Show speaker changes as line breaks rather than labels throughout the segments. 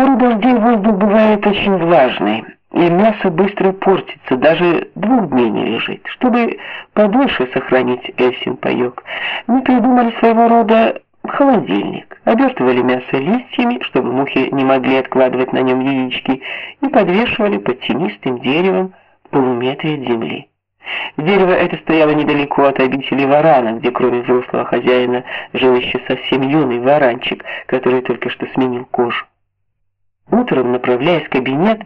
пору дождей воздух бывает очень влажный, и мясо быстро портится, даже двух дней не лежит. Чтобы подольше сохранить Эльсин паёк, мы придумали своего рода холодильник. Обертывали мясо листьями, чтобы мухи не могли откладывать на нем яички, и подвешивали под тенистым деревом в полуметре от земли. Дерево это стояло недалеко от обители варана, где кроме взрослого хозяина жил еще совсем юный варанчик, который только что сменил кожу. Утром, направляясь в кабинет,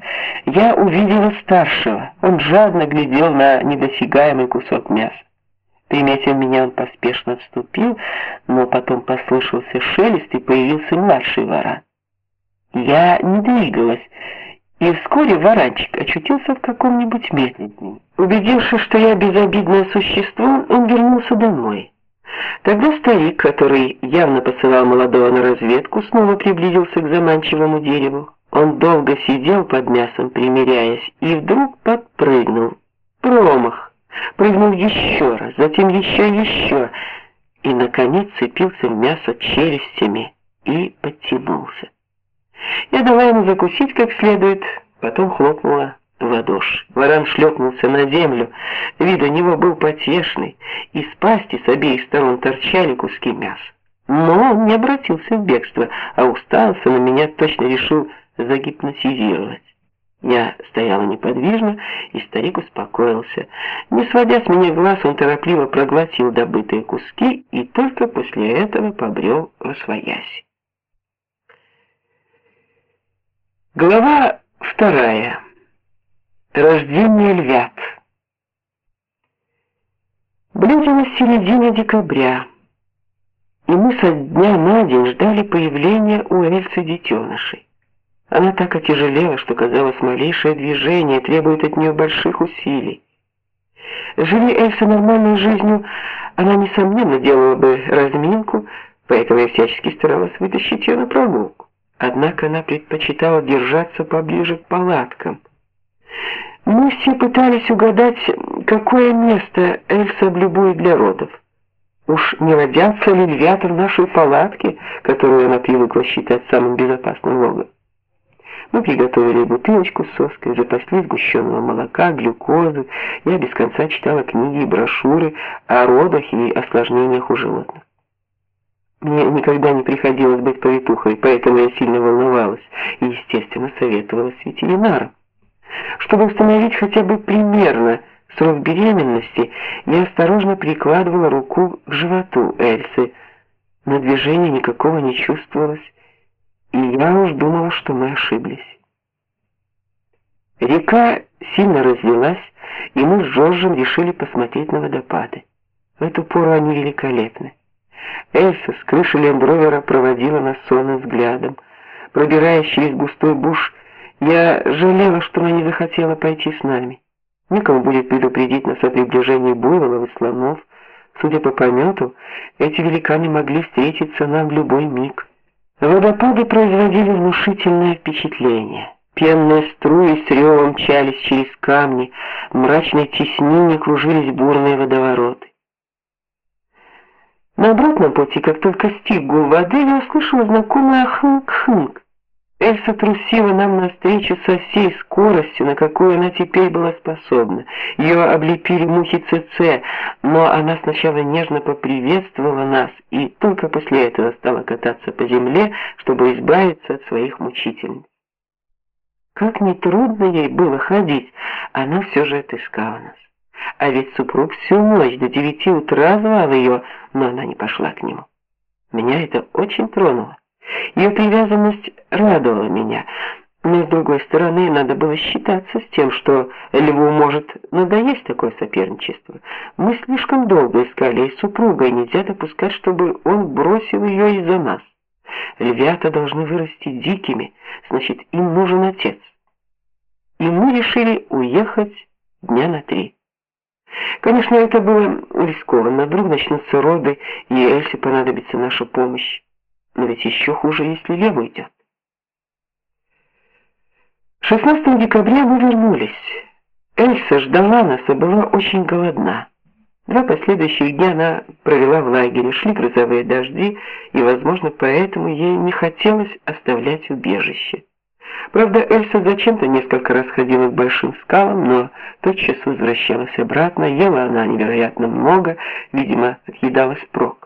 я увидела старшего. Он жадно глядел на недосягаемый кусок мяса. Приметив меня, он поспешно отступил, но потом послышался шелест, и появился младший варан. Я не двигалась, и вскоре варанчик очутился в каком-нибудь медлении. Убедившись, что я безобидное существо, он вернулся домой. Тогда старик, который явно посылал молодого на разведку, снова приблизился к заманчивому дереву. Он долго сидел под мясом, примиряясь, и вдруг подпрыгнул. Промах. Прыгнул еще раз, затем еще и еще, и наконец цепился в мясо челюстями и подтянулся. Я дала ему закусить как следует, потом хлопнула в ладоши. Варан шлепнулся на землю. Вид у него был потешный, из пасти с обеих сторон торчали куски мяса. Но он не обратился в бегство, а устался на меня, точно решил загипнотизировать. Я стояла неподвижно, и старик успокоился. Не сводя с меня глаз, он торопливо проглотил добытые куски и только после этого побрел во своясь. Глава вторая. Рождение львят. Близилась середина декабря, и мы со дня на день ждали появления у Эльсы детенышей. Она так отяжелела, что казалось, малейшее движение требует от нее больших усилий. Живи Эльса нормальной жизнью, она несомненно делала бы разминку, поэтому я всячески старалась вытащить ее на прогулку. Однако она предпочитала держаться поближе к палаткам. Мы все пытались угадать, какое место Эльса облюбует для родов. Уж не родятся ли львята в нашей палатке, которую она привыкла считать самым безопасным логом? Мы приготовили бутылочку с соской, запаслись сгущенного молока, глюкозы. Я без конца читала книги и брошюры о родах и осложнениях у животных. Мне никогда не приходилось быть повитухой, поэтому я сильно волновалась и, естественно, советовалась с ветеринаром. Чтобы установить хотя бы примерно срок беременности, я осторожно прикладывала руку к животу Эльсы. На движение никакого не чувствовалось и я уж думала, что мы ошиблись. Река сильно разлилась, и мы с Жоржем решили посмотреть на водопады. В эту пору они великолепны. Эльса с крыши лендровера проводила нас сонным взглядом. Пробираясь через густой буш, я жалела, что она не захотела пойти с нами. Никому будет предупредить нас о приближении буйволов и слонов. Судя по помету, эти великаны могли встретиться нам в любой миг. Водопады производили внушительное впечатление. Пенные струи с ревом мчались через камни, в мрачной теснине кружились бурные водовороты. На обратном пути, как только стих гул воды, я услышала знакомое хнк-хнк. Эльса трусила нам навстречу со всей скоростью, на какую она теперь была способна. Ее облепили мухи ЦЦ, но она сначала нежно поприветствовала нас и только после этого стала кататься по земле, чтобы избавиться от своих мучительниц. Как не трудно ей было ходить, она все же отыскала нас. А ведь супруг всю ночь до девяти утра звал ее, но она не пошла к нему. Меня это очень тронуло. Ее привязанность радовала меня, но с другой стороны, надо было считаться с тем, что Льву может надоесть такое соперничество. Мы слишком долго искали и супруга, и нельзя допускать, чтобы он бросил ее из-за нас. Львята должны вырасти дикими, значит, им нужен отец. И мы решили уехать дня на три. Конечно, это было рискованно. Вдруг начнутся роды, и Эльсе понадобится наша помощь. Но ведь еще хуже, если Лев уйдет. 16 декабря мы вернулись. Эльса ждала нас и была очень голодна. Два последующих дня она провела в лагере, шли грозовые дожди, и, возможно, поэтому ей не хотелось оставлять убежище. Правда, Эльса зачем-то несколько раз ходила к большим скалам, но тотчас возвращалась обратно. Ела она невероятно много, видимо, отъедалась прок.